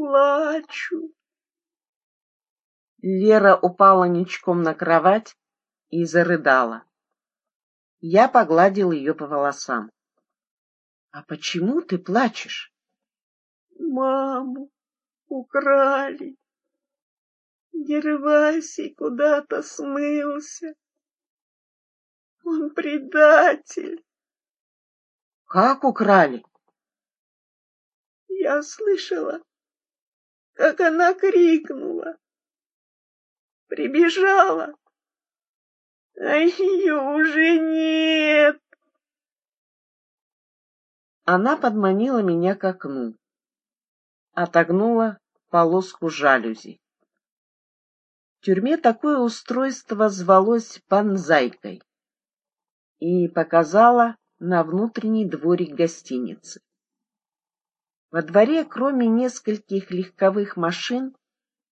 плачу. Лера упала ничком на кровать и зарыдала. Я погладил ее по волосам. — А почему ты плачешь? — Маму украли. Гервасий куда-то смылся. Он предатель. — Как украли? Я слышала, как она крикнула. Прибежала, а ее уже нет. Она подманила меня к окну, отогнула полоску жалюзи. В тюрьме такое устройство звалось панзайкой и показала на внутренний дворик гостиницы. Во дворе, кроме нескольких легковых машин,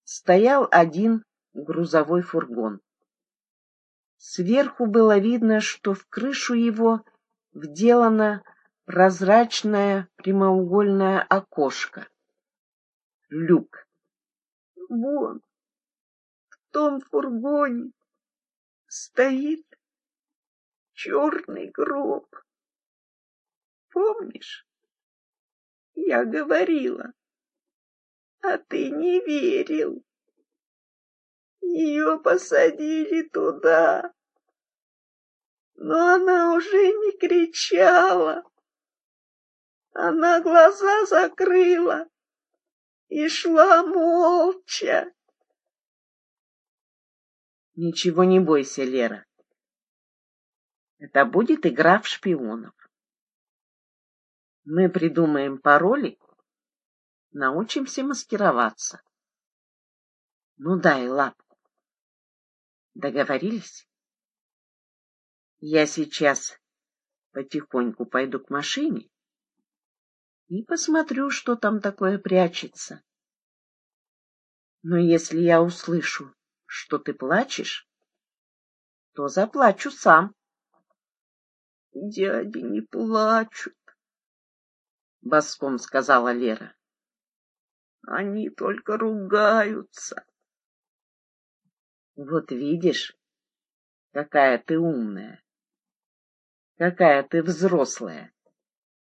стоял один грузовой фургон. Сверху было видно, что в крышу его вделано прозрачное прямоугольное окошко. Люк. Вон, в том фургоне стоит черный гроб. Помнишь? Я говорила, а ты не верил. Ее посадили туда, но она уже не кричала. Она глаза закрыла и шла молча. Ничего не бойся, Лера. Это будет игра в шпионов. Мы придумаем пароли, научимся маскироваться. Ну дай лапку. Договорились? Я сейчас потихоньку пойду к машине и посмотрю, что там такое прячется. Но если я услышу, что ты плачешь, то заплачу сам. Дяди не плачут, — боском сказала Лера. Они только ругаются. Вот видишь, какая ты умная, какая ты взрослая,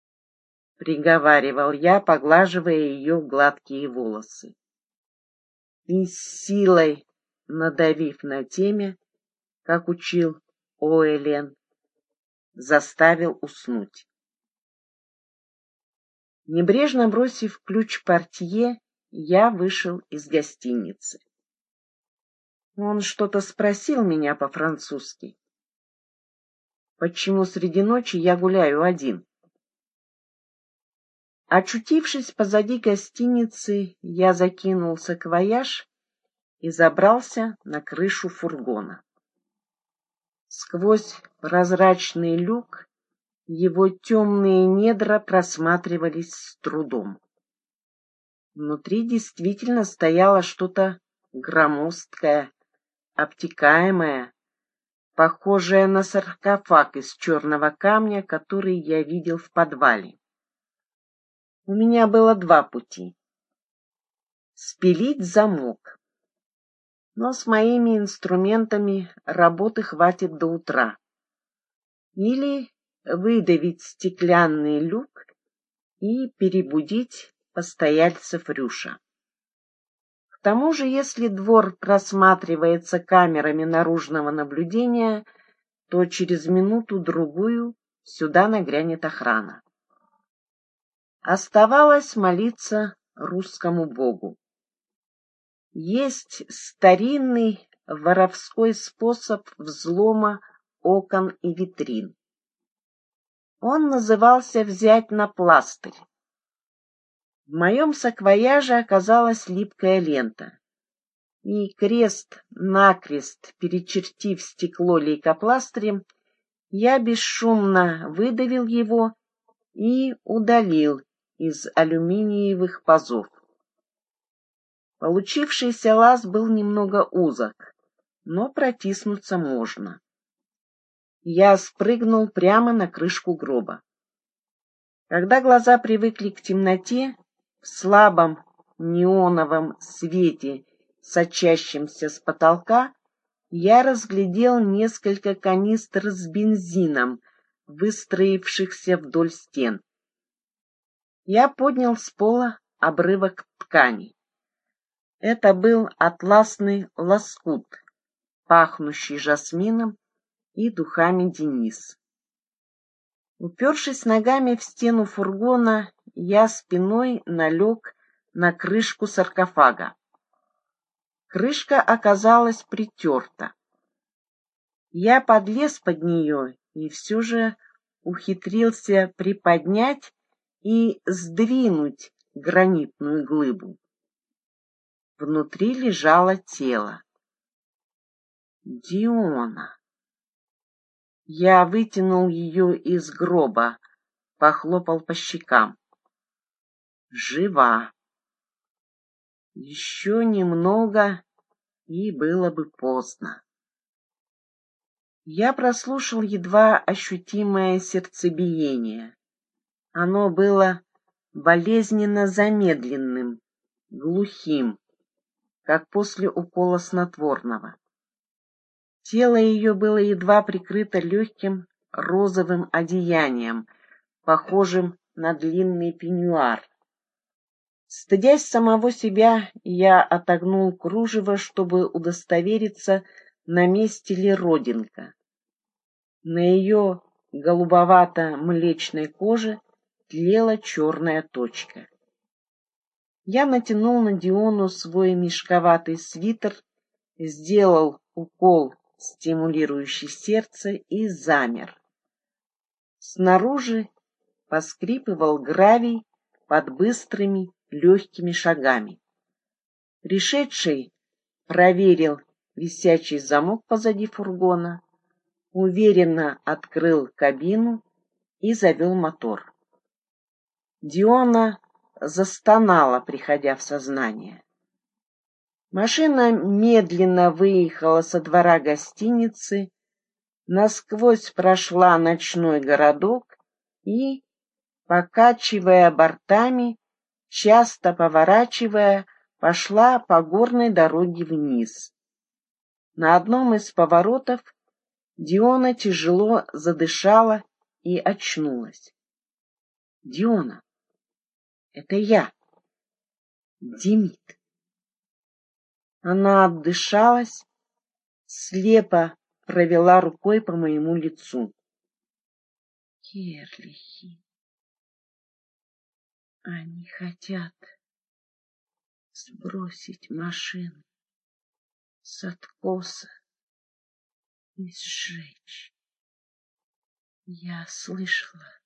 — приговаривал я, поглаживая ее гладкие волосы. И силой, надавив на теме, как учил Оэлен, заставил уснуть. Небрежно бросив ключ портье, я вышел из гостиницы. Он что-то спросил меня по-французски. Почему среди ночи я гуляю один? Очутившись позади гостиницы, я закинул саквояж и забрался на крышу фургона. Сквозь прозрачный люк его темные недра просматривались с трудом. Внутри действительно стояло что-то громоздкое, обтекаемое, похожее на саркофаг из черного камня, который я видел в подвале. У меня было два пути. Спилить замок. Но с моими инструментами работы хватит до утра. Или выдавить стеклянный люк и перебудить постояльцев Рюша. К тому же, если двор просматривается камерами наружного наблюдения, то через минуту-другую сюда нагрянет охрана. Оставалось молиться русскому богу. Есть старинный воровской способ взлома окон и витрин. Он назывался «Взять на пластырь». В моем саквояже оказалась липкая лента, и крест-накрест, перечертив стекло лейкопластырем, я бесшумно выдавил его и удалил из алюминиевых пазов. Получившийся лаз был немного узок, но протиснуться можно я спрыгнул прямо на крышку гроба. Когда глаза привыкли к темноте, в слабом неоновом свете, сочащемся с потолка, я разглядел несколько канистр с бензином, выстроившихся вдоль стен. Я поднял с пола обрывок ткани. Это был атласный лоскут, пахнущий жасмином и духами Денис. Упершись ногами в стену фургона, я спиной налег на крышку саркофага. Крышка оказалась притерта. Я подлез под нее и все же ухитрился приподнять и сдвинуть гранитную глыбу. Внутри лежало тело. Диона. Я вытянул ее из гроба, похлопал по щекам. Жива. Еще немного, и было бы поздно. Я прослушал едва ощутимое сердцебиение. Оно было болезненно замедленным, глухим, как после укола снотворного. Тело ее было едва прикрыто легким розовым одеянием, похожим на длинный пеньюар. Стыдясь самого себя, я отогнул кружево, чтобы удостовериться, на месте ли родинка. На ее голубовато-млечной коже тлела черная точка. Я натянул на Диону свой мешковатый свитер, сделал укол, стимулирующий сердце, и замер. Снаружи поскрипывал гравий под быстрыми легкими шагами. Пришедший проверил висячий замок позади фургона, уверенно открыл кабину и завел мотор. Диона застонала, приходя в сознание. Машина медленно выехала со двора гостиницы, насквозь прошла ночной городок и, покачивая бортами, часто поворачивая, пошла по горной дороге вниз. На одном из поворотов Диона тяжело задышала и очнулась. Диона, это я, Димит. Она отдышалась, слепо провела рукой по моему лицу. Керлихи. Они хотят сбросить машину с откоса и сжечь. Я слышала,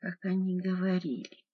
как они говорили.